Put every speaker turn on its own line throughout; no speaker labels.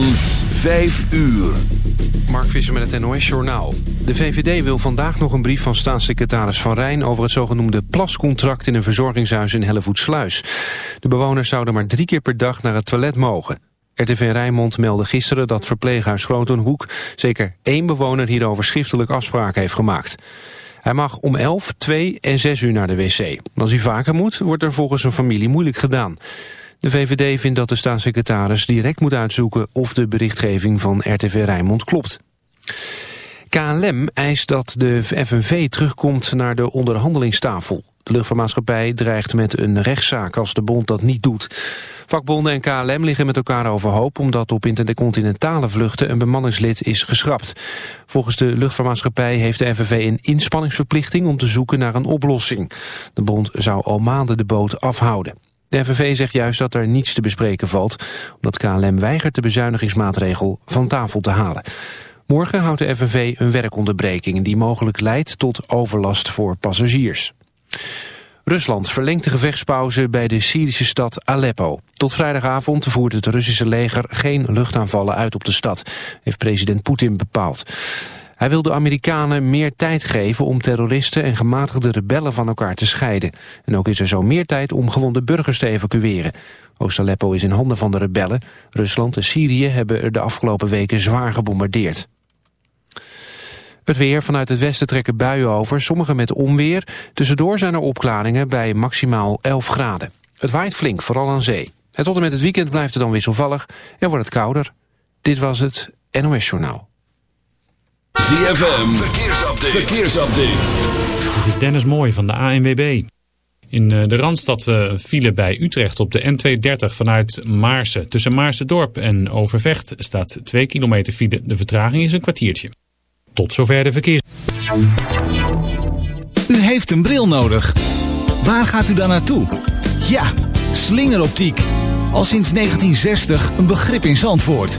van 5 uur.
Mark Visser met het NOS Journaal. De VVD wil vandaag nog een brief van staatssecretaris Van Rijn... over het zogenoemde plascontract in een verzorgingshuis in Hellevoetsluis. De bewoners zouden maar drie keer per dag naar het toilet mogen. RTV Rijnmond meldde gisteren dat verpleeghuis Grotenhoek... zeker één bewoner hierover schriftelijk afspraak heeft gemaakt. Hij mag om 11, 2 en 6 uur naar de wc. Als hij vaker moet, wordt er volgens zijn familie moeilijk gedaan. De VVD vindt dat de staatssecretaris direct moet uitzoeken of de berichtgeving van RTV Rijnmond klopt. KLM eist dat de FNV terugkomt naar de onderhandelingstafel. De luchtvaartmaatschappij dreigt met een rechtszaak als de bond dat niet doet. Vakbonden en KLM liggen met elkaar overhoop omdat op intercontinentale vluchten een bemanningslid is geschrapt. Volgens de luchtvaartmaatschappij heeft de FNV een inspanningsverplichting om te zoeken naar een oplossing. De bond zou al maanden de boot afhouden. De FNV zegt juist dat er niets te bespreken valt... omdat KLM weigert de bezuinigingsmaatregel van tafel te halen. Morgen houdt de FNV een werkonderbreking... die mogelijk leidt tot overlast voor passagiers. Rusland verlengt de gevechtspauze bij de Syrische stad Aleppo. Tot vrijdagavond voert het Russische leger geen luchtaanvallen uit op de stad... heeft president Poetin bepaald. Hij wil de Amerikanen meer tijd geven om terroristen en gematigde rebellen van elkaar te scheiden. En ook is er zo meer tijd om gewonde burgers te evacueren. Oost-Aleppo is in handen van de rebellen. Rusland en Syrië hebben er de afgelopen weken zwaar gebombardeerd. Het weer vanuit het westen trekken buien over, sommige met onweer. Tussendoor zijn er opklaringen bij maximaal 11 graden. Het waait flink, vooral aan zee. En tot en met het weekend blijft het dan wisselvallig en wordt het kouder. Dit was het NOS Journaal.
ZFM, verkeersupdate. verkeersupdate.
Dit is Dennis Mooij van de ANWB. In eh, de Randstad uh, vielen bij Utrecht op de N230 vanuit Maarsen. Tussen Maarsen-dorp en Overvecht staat 2 kilometer file. De vertraging is een kwartiertje. Tot zover de verkeers.
U heeft een bril nodig. Waar gaat u dan naartoe? Ja, slingeroptiek. Al sinds 1960 een begrip in Zandvoort.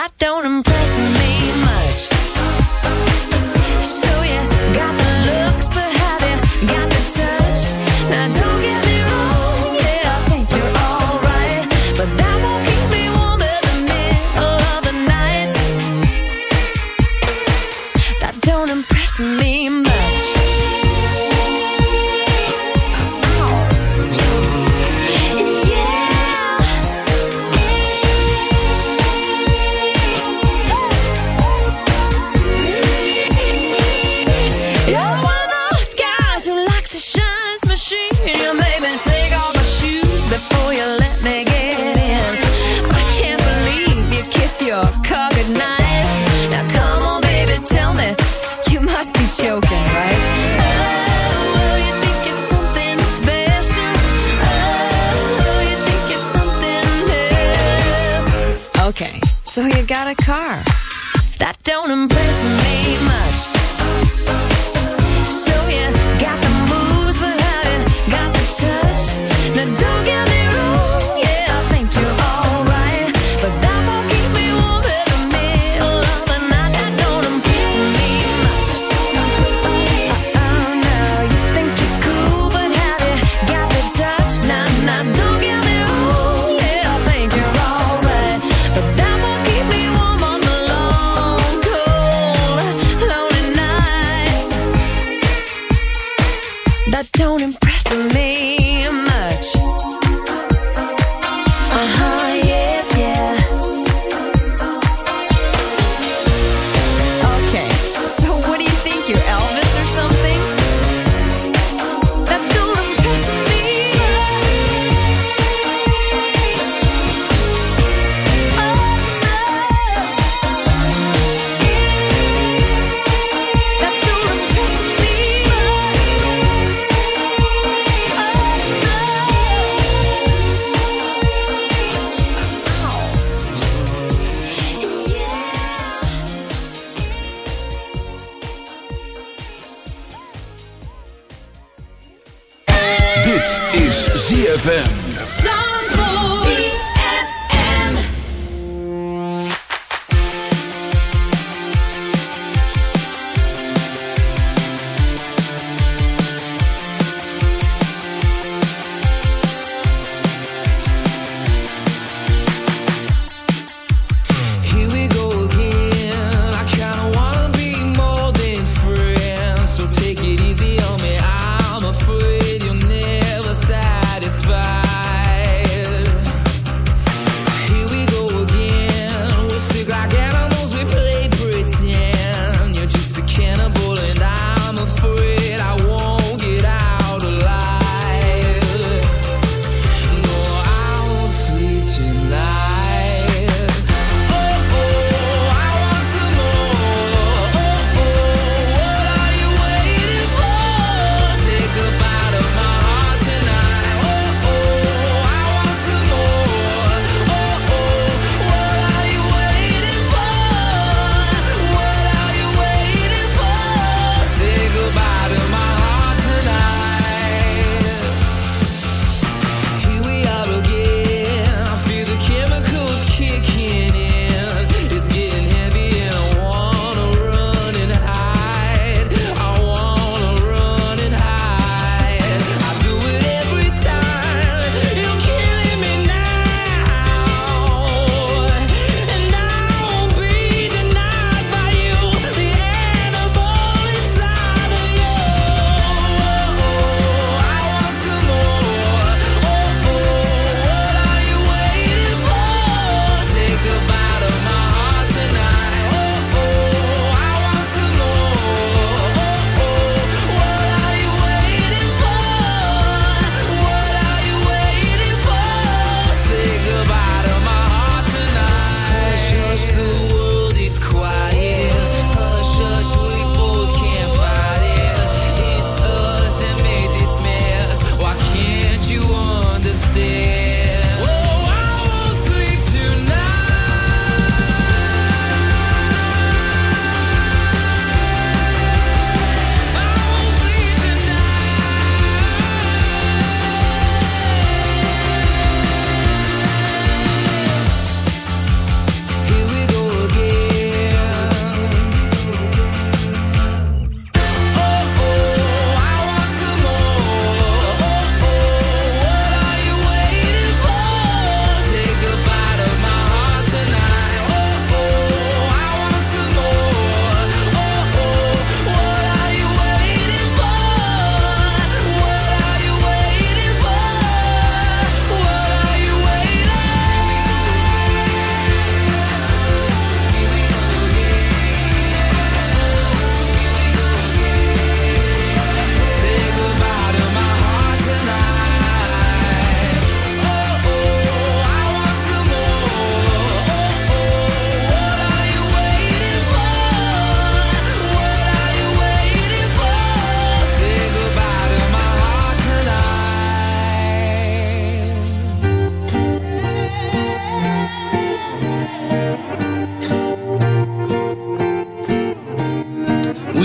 I don't impress
Dit is ZFM.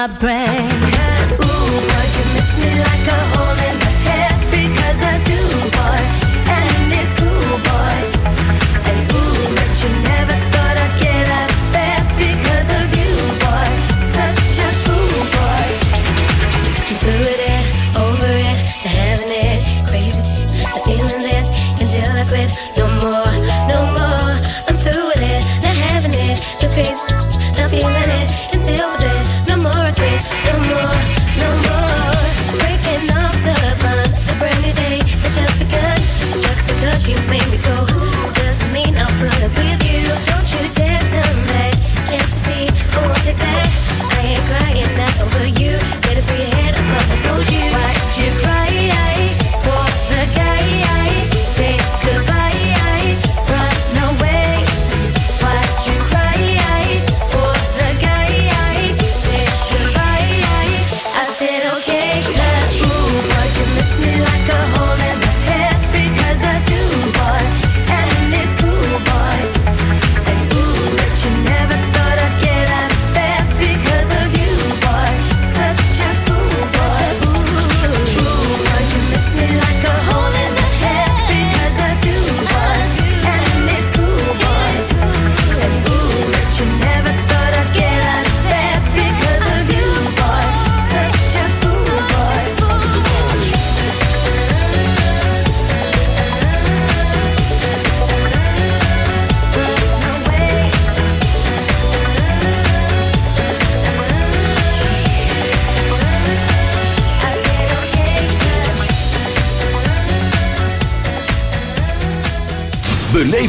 My brain.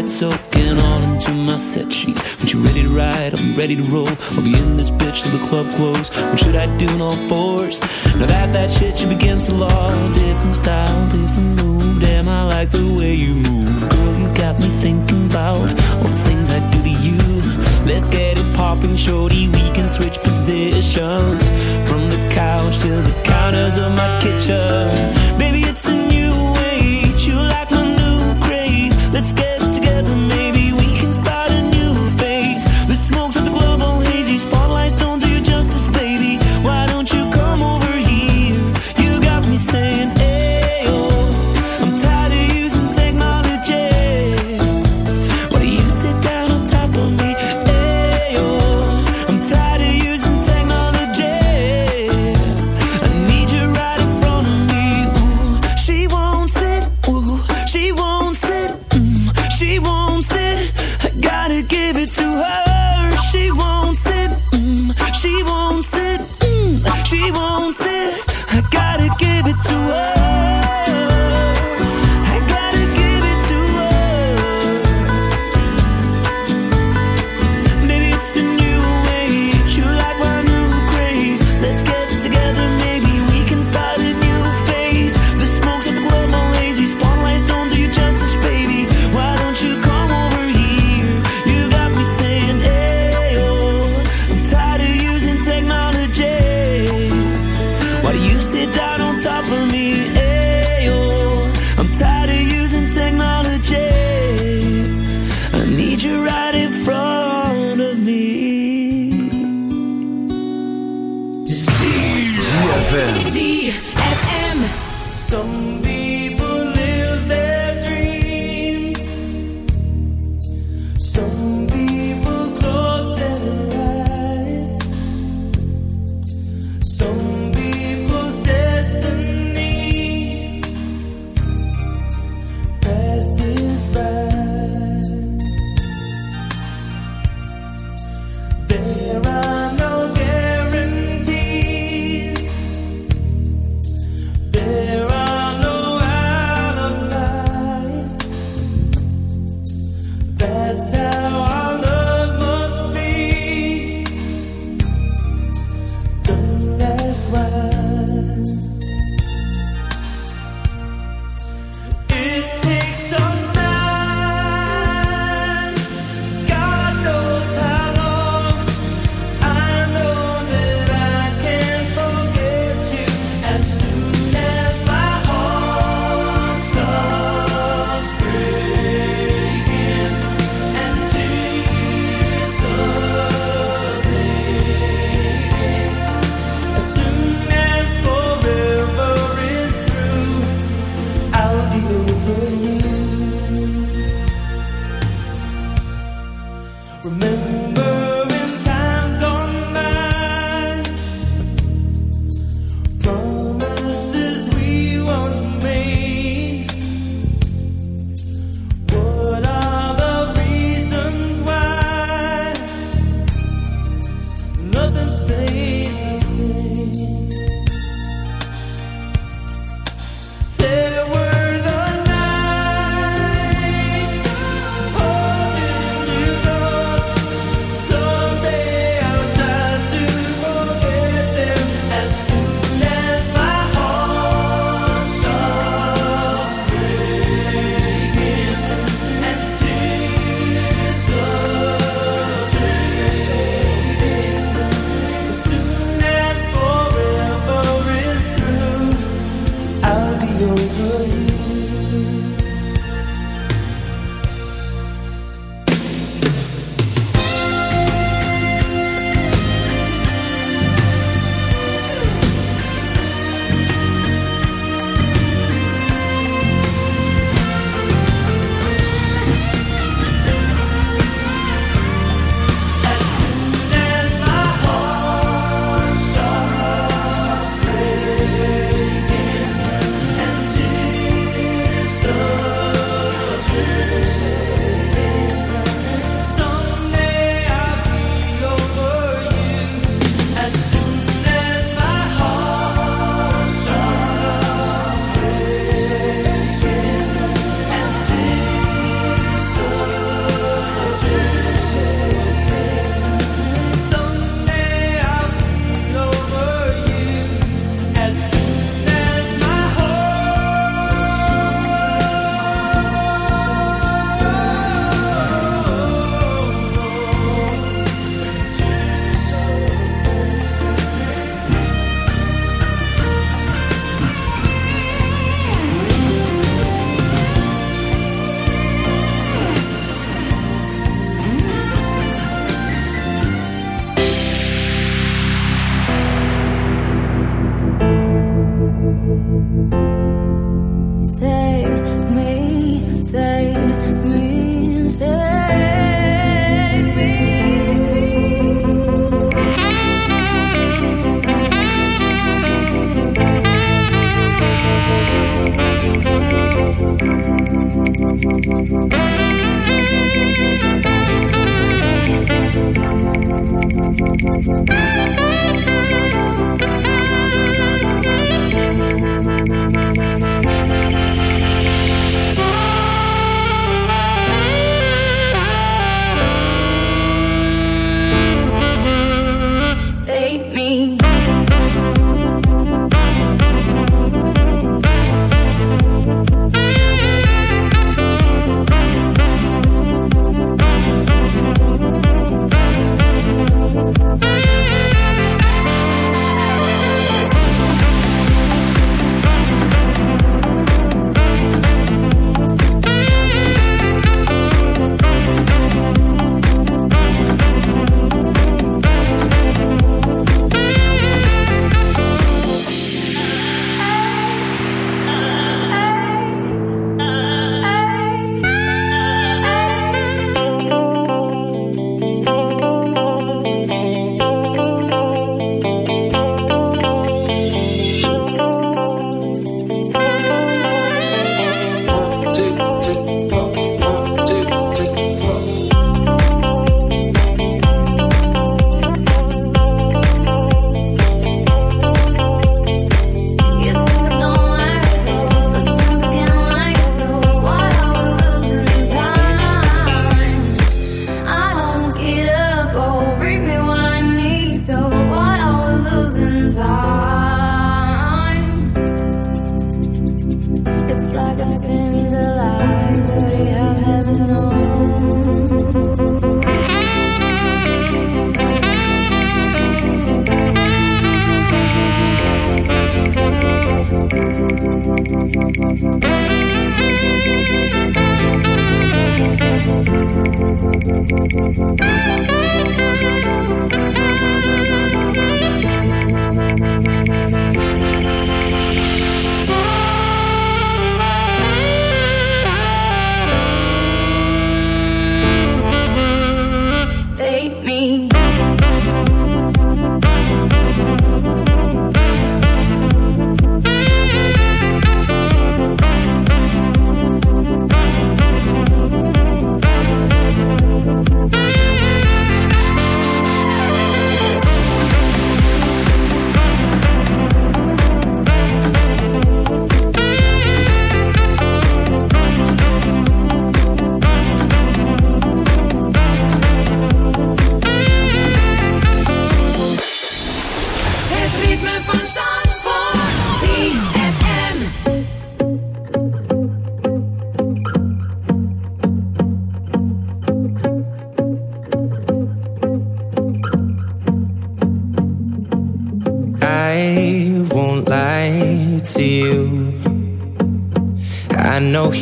Sweat soaking all into my set sheets. When you ready to ride, I'm ready to roll. I'll be in this bitch till the club close. What should I do in all fours? Now that that shit should against the law. Different style, different move. Damn, I like the way you move. Girl, you got me thinking about all the things I do to you. Let's get it popping, shorty. We can switch positions from the couch to the counters of my kitchen. Baby,
ZFM.
ZFM.